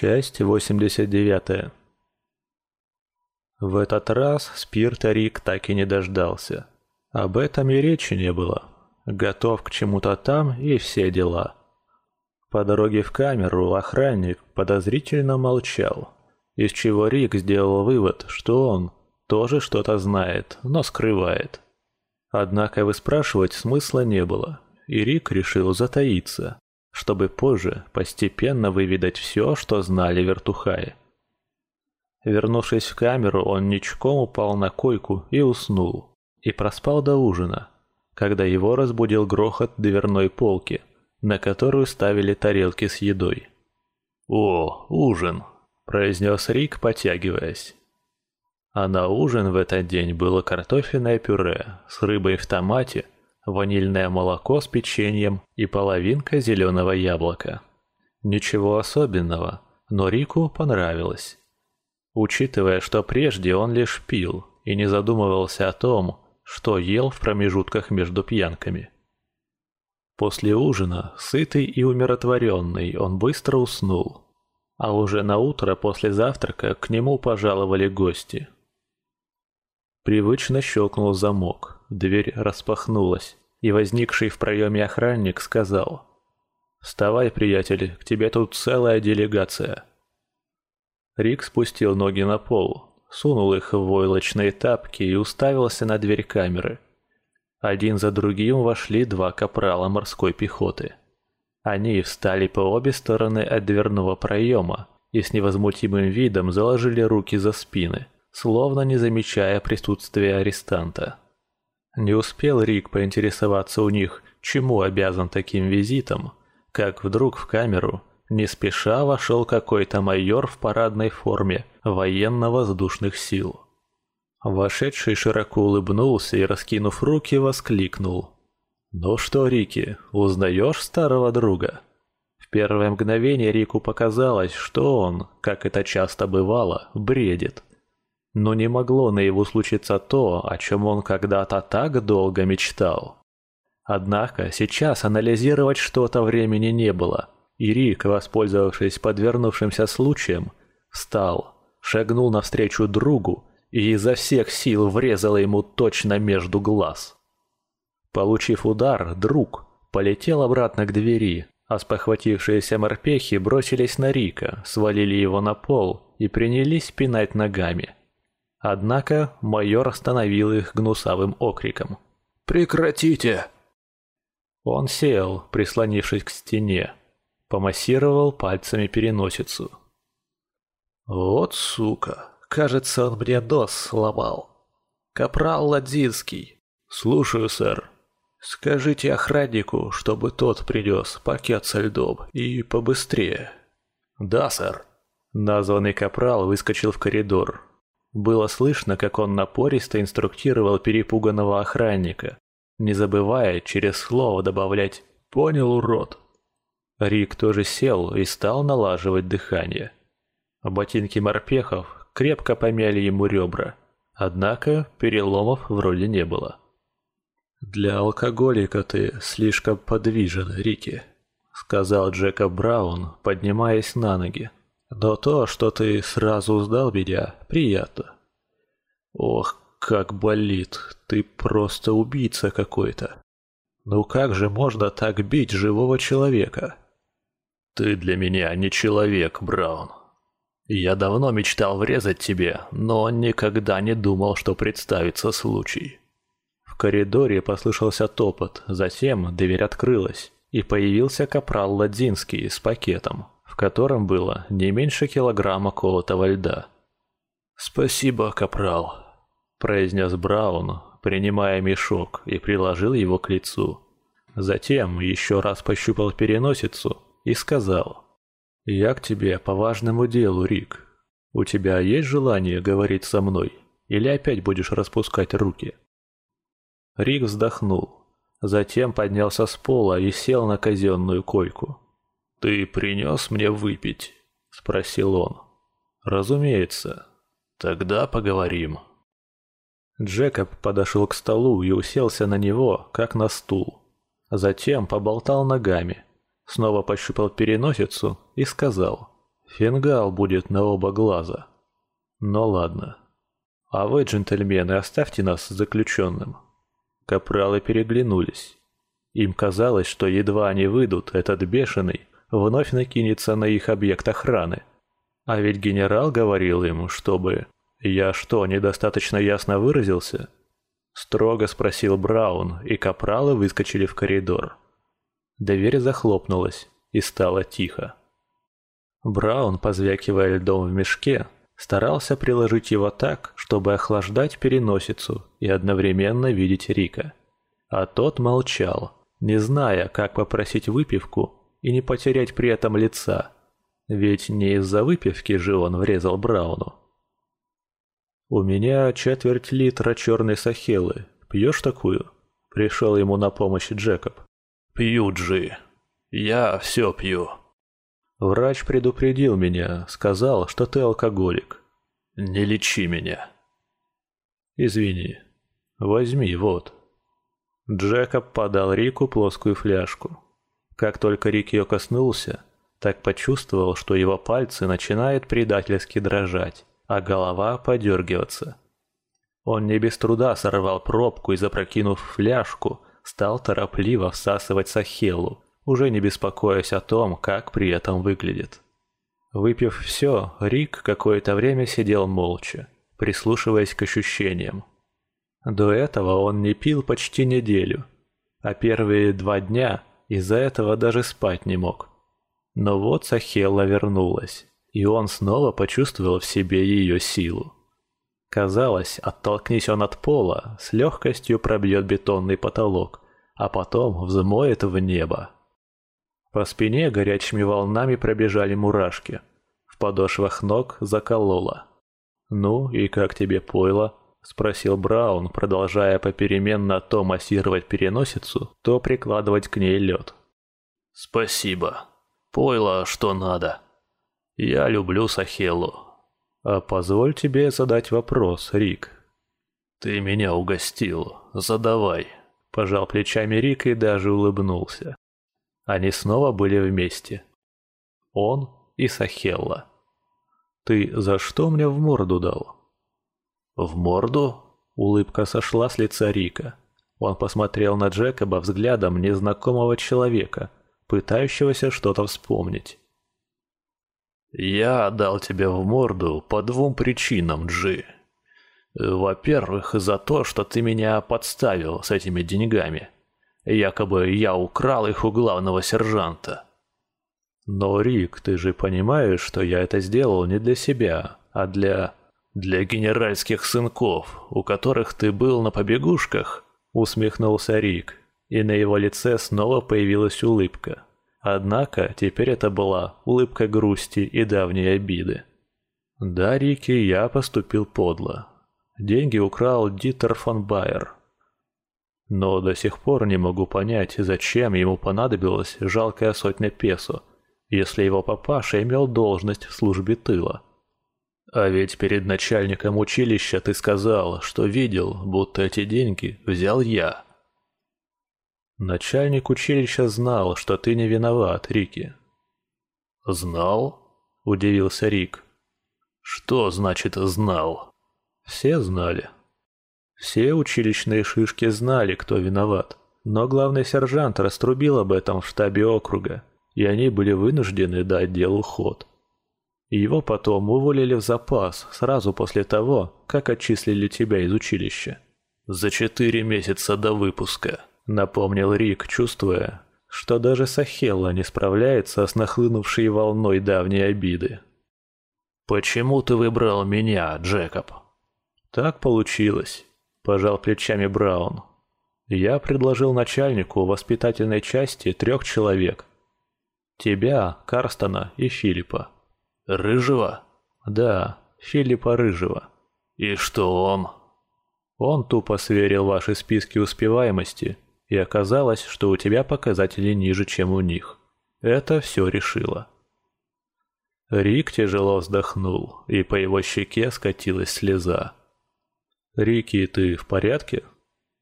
Часть 89. В этот раз спирта Рик так и не дождался. Об этом и речи не было. Готов к чему-то там и все дела. По дороге в камеру охранник подозрительно молчал, из чего Рик сделал вывод, что он тоже что-то знает, но скрывает. Однако выспрашивать смысла не было, и Рик решил затаиться чтобы позже постепенно выведать все, что знали вертухаи. Вернувшись в камеру, он ничком упал на койку и уснул. И проспал до ужина, когда его разбудил грохот дверной полки, на которую ставили тарелки с едой. «О, ужин!» – произнес Рик, потягиваясь. А на ужин в этот день было картофельное пюре с рыбой в томате – ванильное молоко с печеньем и половинка зеленого яблока. Ничего особенного, но Рику понравилось. Учитывая, что прежде он лишь пил и не задумывался о том, что ел в промежутках между пьянками. После ужина, сытый и умиротворенный, он быстро уснул. А уже на утро после завтрака к нему пожаловали гости. Привычно щелкнул замок. Дверь распахнулась, и возникший в проеме охранник сказал «Вставай, приятель, к тебе тут целая делегация». Рик спустил ноги на пол, сунул их в войлочные тапки и уставился на дверь камеры. Один за другим вошли два капрала морской пехоты. Они встали по обе стороны от дверного проема и с невозмутимым видом заложили руки за спины, словно не замечая присутствия арестанта. Не успел Рик поинтересоваться у них, чему обязан таким визитом, как вдруг в камеру не спеша вошел какой-то майор в парадной форме военно-воздушных сил. Вошедший широко улыбнулся и, раскинув руки, воскликнул. «Ну что, Рики, узнаешь старого друга?» В первое мгновение Рику показалось, что он, как это часто бывало, бредит. Но не могло на его случиться то, о чем он когда-то так долго мечтал. Однако сейчас анализировать что-то времени не было, и Рик, воспользовавшись подвернувшимся случаем, встал, шагнул навстречу другу и изо всех сил врезал ему точно между глаз. Получив удар, друг полетел обратно к двери, а спохватившиеся морпехи бросились на Рика, свалили его на пол и принялись пинать ногами. Однако майор остановил их гнусавым окриком. «Прекратите!» Он сел, прислонившись к стене, помассировал пальцами переносицу. «Вот сука, кажется, он мне нос сломал. Капрал Ладзинский. Слушаю, сэр. Скажите охраннику, чтобы тот принес пакет со льдом и побыстрее». «Да, сэр». Названный капрал выскочил в коридор, было слышно, как он напористо инструктировал перепуганного охранника, не забывая через слово добавлять «понял, урод». Рик тоже сел и стал налаживать дыхание. Ботинки морпехов крепко помяли ему ребра, однако переломов вроде не было. «Для алкоголика ты слишком подвижен, Рики», — сказал Джекоб Браун, поднимаясь на ноги. Но то, что ты сразу узнал меня, приятно. Ох, как болит, ты просто убийца какой-то. Ну как же можно так бить живого человека? Ты для меня не человек, Браун. Я давно мечтал врезать тебе, но никогда не думал, что представится случай. В коридоре послышался топот, затем дверь открылась, и появился капрал Ладзинский с пакетом котором было не меньше килограмма колотого льда. «Спасибо, капрал», – произнес Браун, принимая мешок и приложил его к лицу. Затем еще раз пощупал переносицу и сказал, «Я к тебе по важному делу, Рик. У тебя есть желание говорить со мной, или опять будешь распускать руки?» Рик вздохнул, затем поднялся с пола и сел на казенную койку. «Ты принес мне выпить?» – спросил он. «Разумеется. Тогда поговорим». Джекоб подошел к столу и уселся на него, как на стул. Затем поболтал ногами, снова пощупал переносицу и сказал Фингал будет на оба глаза. Ну ладно. А вы, джентльмены, оставьте нас заключенным. Капралы переглянулись. Им казалось, что едва они выйдут, этот бешеный вновь накинется на их объект охраны. А ведь генерал говорил им, чтобы... Я что, недостаточно ясно выразился? Строго спросил Браун, и капралы выскочили в коридор. Дверь захлопнулась, и стало тихо. Браун, позвякивая льдом в мешке, старался приложить его так, чтобы охлаждать переносицу и одновременно видеть Рика. А тот молчал, не зная, как попросить выпивку и не потерять при этом лица. Ведь не из-за выпивки же он врезал Брауну. «У меня четверть литра черной сахелы. Пьешь такую?» Пришел ему на помощь Джекоб. «Пью, Джи. Я все пью». Врач предупредил меня, сказал, что ты алкоголик. Не лечи меня. Извини. Возьми, вот. Джекоб подал Рику плоскую фляжку. Как только Рик ее коснулся, так почувствовал, что его пальцы начинают предательски дрожать, а голова подергиваться. Он не без труда сорвал пробку и, запрокинув фляжку, стал торопливо всасывать сахелу, уже не беспокоясь о том, как при этом выглядит. Выпив все, Рик какое-то время сидел молча, прислушиваясь к ощущениям. До этого он не пил почти неделю, а первые два дня из-за этого даже спать не мог. Но вот Сахелла вернулась, и он снова почувствовал в себе ее силу. Казалось, оттолкнись он от пола, с легкостью пробьет бетонный потолок, а потом взмоет в небо. По спине горячими волнами пробежали мурашки. В подошвах ног закололо. «Ну и как тебе пойло?» – спросил Браун, продолжая попеременно то массировать переносицу, то прикладывать к ней лед. «Спасибо. Пойло, что надо. Я люблю Сахелу». «А позволь тебе задать вопрос, Рик». «Ты меня угостил. Задавай». Пожал плечами Рик и даже улыбнулся. Они снова были вместе. Он и Сахелла. «Ты за что мне в морду дал?» «В морду?» Улыбка сошла с лица Рика. Он посмотрел на Джекоба взглядом незнакомого человека, пытающегося что-то вспомнить. «Я дал тебе в морду по двум причинам, Джи. Во-первых, за то, что ты меня подставил с этими деньгами. Якобы я украл их у главного сержанта. Но, Рик, ты же понимаешь, что я это сделал не для себя, а для... Для генеральских сынков, у которых ты был на побегушках, усмехнулся Рик, и на его лице снова появилась улыбка. Однако теперь это была улыбка грусти и давней обиды. Да, Рики, я поступил подло. Деньги украл Дитер фон Байер, но до сих пор не могу понять, зачем ему понадобилась жалкая сотня песо, если его папаша имел должность в службе тыла. А ведь перед начальником училища ты сказал, что видел, будто эти деньги взял я. Начальник училища знал, что ты не виноват, Рики. Знал? Удивился Рик. Что значит знал? Все знали. Все училищные шишки знали, кто виноват, но главный сержант раструбил об этом в штабе округа, и они были вынуждены дать делу ход. Его потом уволили в запас сразу после того, как отчислили тебя из училища. «За четыре месяца до выпуска», — напомнил Рик, чувствуя, что даже Сахелла не справляется с нахлынувшей волной давней обиды. «Почему ты выбрал меня, Джекоб?» «Так получилось пожал плечами Браун. Я предложил начальнику воспитательной части трех человек. Тебя, Карстона и Филиппа. Рыжего? Да, Филиппа Рыжего. И что он? Он тупо сверил ваши списки успеваемости, и оказалось, что у тебя показатели ниже, чем у них. Это все решило. Рик тяжело вздохнул, и по его щеке скатилась слеза. «Рики, ты в порядке?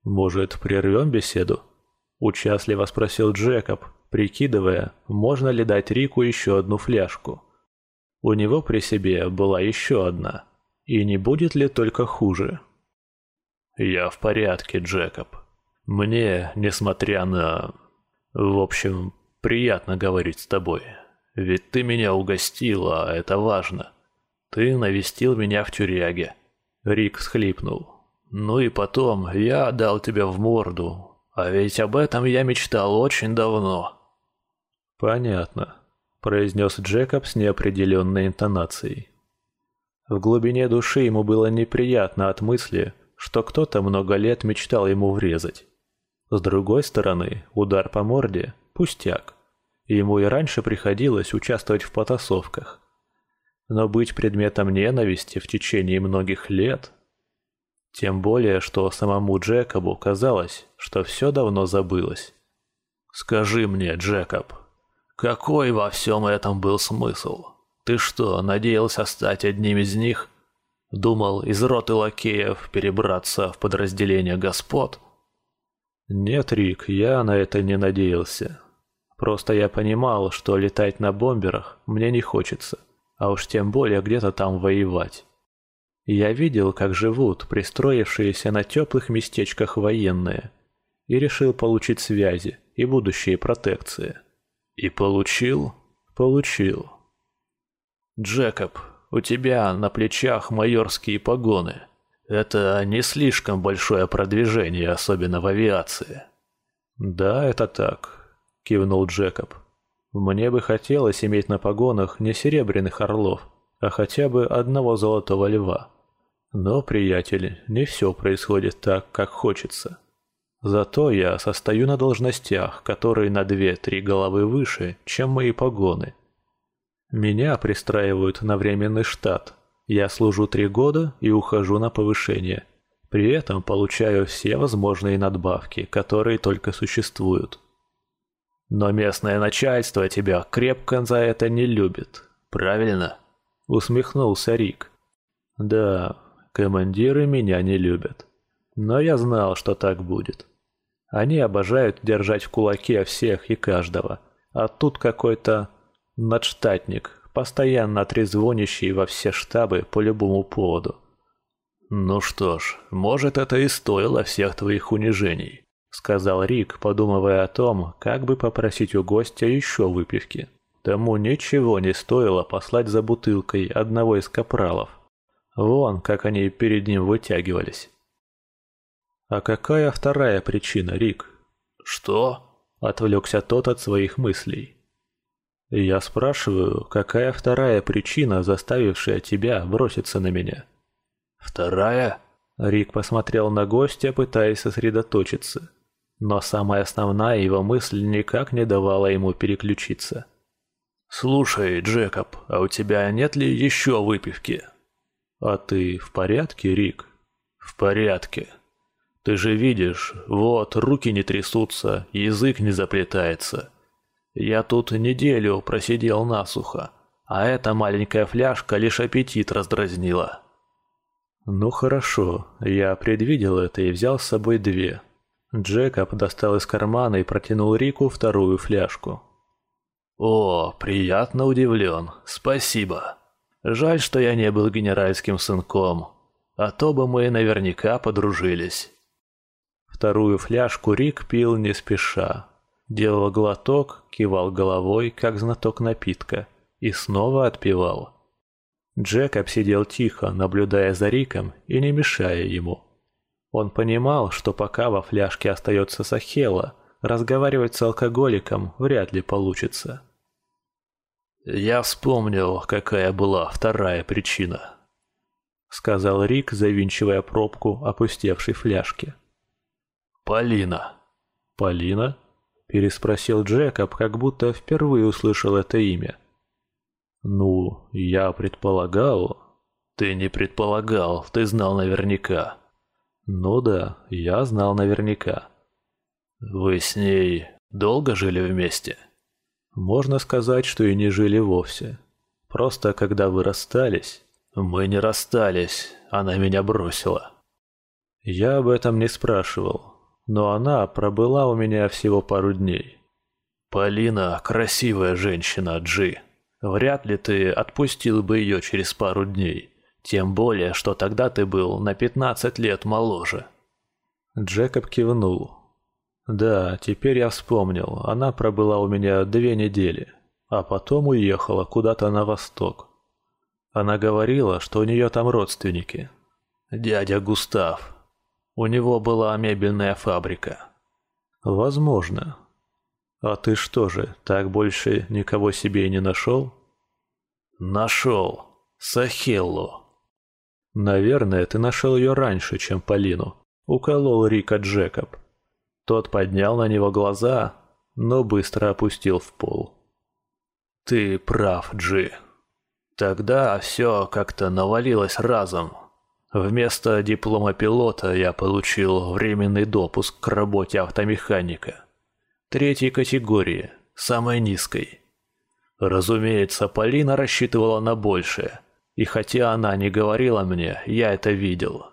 Может, прервем беседу?» Участливо спросил Джекоб, прикидывая, можно ли дать Рику еще одну фляжку. У него при себе была еще одна. И не будет ли только хуже? «Я в порядке, Джекоб. Мне, несмотря на... В общем, приятно говорить с тобой. Ведь ты меня угостила, а это важно. Ты навестил меня в тюряге». Рик схлипнул. «Ну и потом, я дал тебя в морду. А ведь об этом я мечтал очень давно». «Понятно», — произнес Джекоб с неопределенной интонацией. В глубине души ему было неприятно от мысли, что кто-то много лет мечтал ему врезать. С другой стороны, удар по морде – пустяк. Ему и раньше приходилось участвовать в потасовках. Но быть предметом ненависти в течение многих лет... Тем более, что самому Джекобу казалось, что все давно забылось. «Скажи мне, Джекоб, какой во всем этом был смысл? Ты что, надеялся стать одним из них? Думал из роты лакеев перебраться в подразделение господ?» «Нет, Рик, я на это не надеялся. Просто я понимал, что летать на бомберах мне не хочется, а уж тем более где-то там воевать. Я видел, как живут пристроившиеся на теплых местечках военные, и решил получить связи и будущие протекции. И получил? Получил. Джекоб, у тебя на плечах майорские погоны. Это не слишком большое продвижение, особенно в авиации. Да, это так, кивнул Джекоб. Мне бы хотелось иметь на погонах не серебряных орлов, а хотя бы одного золотого льва. Но, приятели, не все происходит так, как хочется. Зато я состою на должностях, которые на две-три головы выше, чем мои погоны. Меня пристраивают на временный штат, я служу три года и ухожу на повышение. При этом получаю все возможные надбавки, которые только существуют. Но местное начальство тебя крепко за это не любит, правильно? Усмехнулся Рик. Да, командиры меня не любят. Но я знал, что так будет. Они обожают держать в кулаке всех и каждого. А тут какой-то надштатник, постоянно трезвонящий во все штабы по любому поводу. «Ну что ж, может, это и стоило всех твоих унижений», — сказал Рик, подумывая о том, как бы попросить у гостя еще выпивки. Тому ничего не стоило послать за бутылкой одного из капралов. Вон, как они перед ним вытягивались. «А какая вторая причина, Рик?» «Что?» — отвлекся тот от своих мыслей. Я спрашиваю, какая вторая причина, заставившая тебя броситься на меня? Вторая? Рик посмотрел на гостя, пытаясь сосредоточиться. Но самая основная его мысль никак не давала ему переключиться. «Слушай, Джекоб, а у тебя нет ли еще выпивки?» «А ты в порядке, Рик?» «В порядке. Ты же видишь, вот, руки не трясутся, язык не заплетается. Я тут неделю просидел насухо, а эта маленькая фляжка лишь аппетит раздразнила. Ну хорошо, я предвидел это и взял с собой две. Джекоб достал из кармана и протянул Рику вторую фляжку. О, приятно удивлен, спасибо. Жаль, что я не был генеральским сынком, а то бы мы наверняка подружились. Вторую фляжку Рик пил не спеша, делал глоток, кивал головой, как знаток напитка, и снова отпивал. Джекоб сидел тихо, наблюдая за Риком и не мешая ему. Он понимал, что пока во фляжке остается Сахела, разговаривать с алкоголиком вряд ли получится. «Я вспомнил, какая была вторая причина», — сказал Рик, завинчивая пробку опустевшей фляжки. «Полина». «Полина?» Переспросил Джекоб, как будто впервые услышал это имя. «Ну, я предполагал...» «Ты не предполагал, ты знал наверняка». «Ну да, я знал наверняка». «Вы с ней долго жили вместе?» «Можно сказать, что и не жили вовсе. Просто когда вы расстались...» «Мы не расстались, она меня бросила». «Я об этом не спрашивал но она пробыла у меня всего пару дней. «Полина – красивая женщина, Джи. Вряд ли ты отпустил бы ее через пару дней. Тем более, что тогда ты был на 15 лет моложе. Джекоб кивнул. Да, теперь я вспомнил. Она пробыла у меня две недели, а потом уехала куда-то на восток. Она говорила, что у нее там родственники. Дядя Густав. У него была мебельная фабрика. Возможно. А ты что же, так больше никого себе и не нашел? Нашел. Сахеллу. Наверное, ты нашел ее раньше, чем Полину. Уколол Рика Джекоб. Тот поднял на него глаза, но быстро опустил в пол. «Ты прав, Джи. Тогда все как-то навалилось разом. Вместо диплома пилота я получил временный допуск к работе автомеханика. Третьей категории, самой низкой. Разумеется, Полина рассчитывала на большее, и хотя она не говорила мне, я это видел».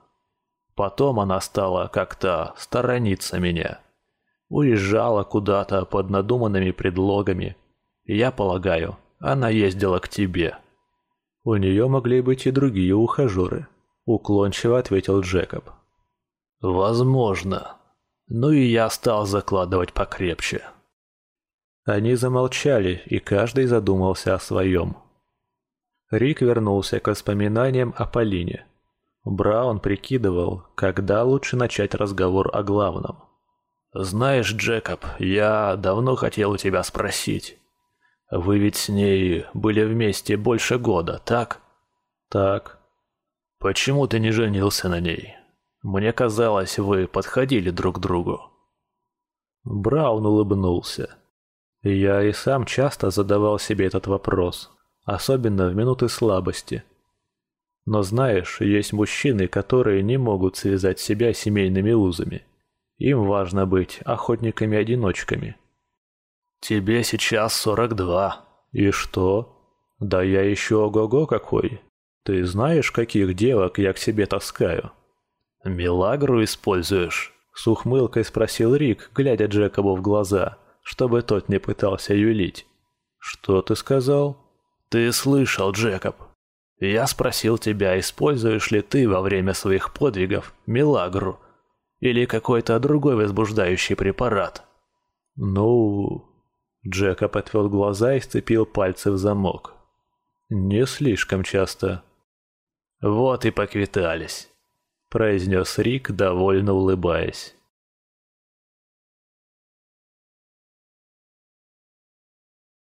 Потом она стала как-то сторониться меня. Уезжала куда-то под надуманными предлогами. Я полагаю, она ездила к тебе. У нее могли быть и другие ухажеры, уклончиво ответил Джекоб. Возможно. Ну и я стал закладывать покрепче. Они замолчали, и каждый задумался о своем. Рик вернулся к воспоминаниям о Полине. Браун прикидывал, когда лучше начать разговор о главном. «Знаешь, Джекоб, я давно хотел у тебя спросить. Вы ведь с ней были вместе больше года, так?» «Так». «Почему ты не женился на ней? Мне казалось, вы подходили друг к другу». Браун улыбнулся. Я и сам часто задавал себе этот вопрос, особенно в минуты слабости – но знаешь, есть мужчины, которые не могут связать себя семейными узами. Им важно быть охотниками-одиночками. Тебе сейчас сорок два. И что? Да я еще ого-го какой. Ты знаешь, каких девок я к себе таскаю? Милагру используешь? С ухмылкой спросил Рик, глядя Джекобу в глаза, чтобы тот не пытался юлить. Что ты сказал? Ты слышал, Джекоб. Я спросил тебя, используешь ли ты во время своих подвигов милагру или какой-то другой возбуждающий препарат. Ну, Джекоб отвел глаза и сцепил пальцы в замок. Не слишком часто. Вот и поквитались, произнес Рик, довольно улыбаясь.